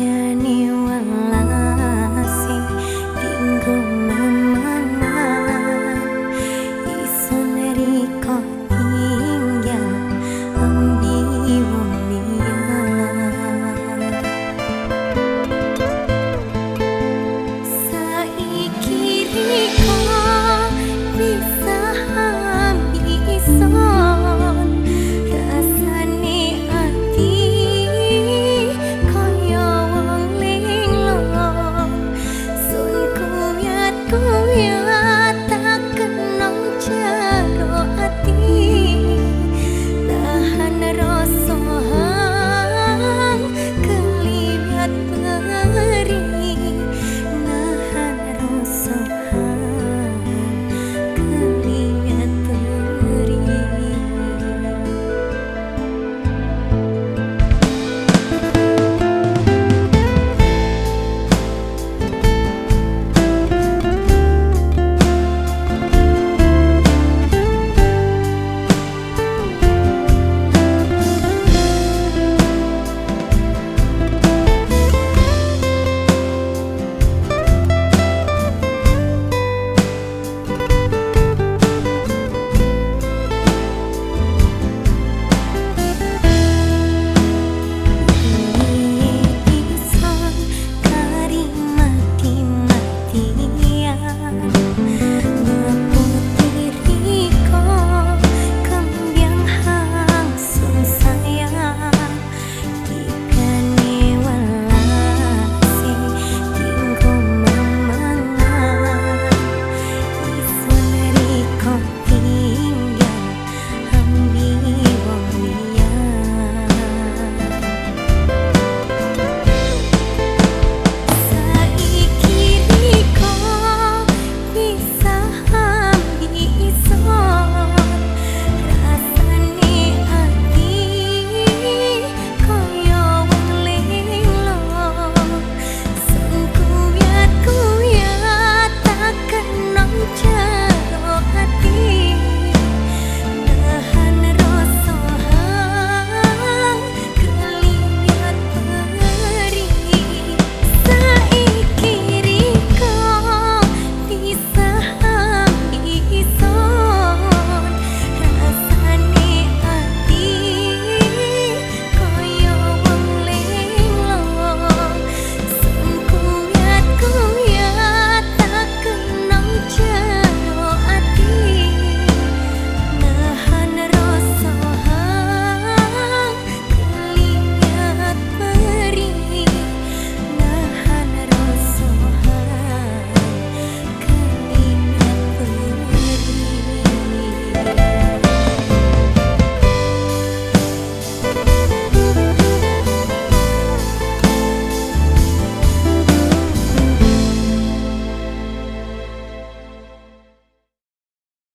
Yeah, new.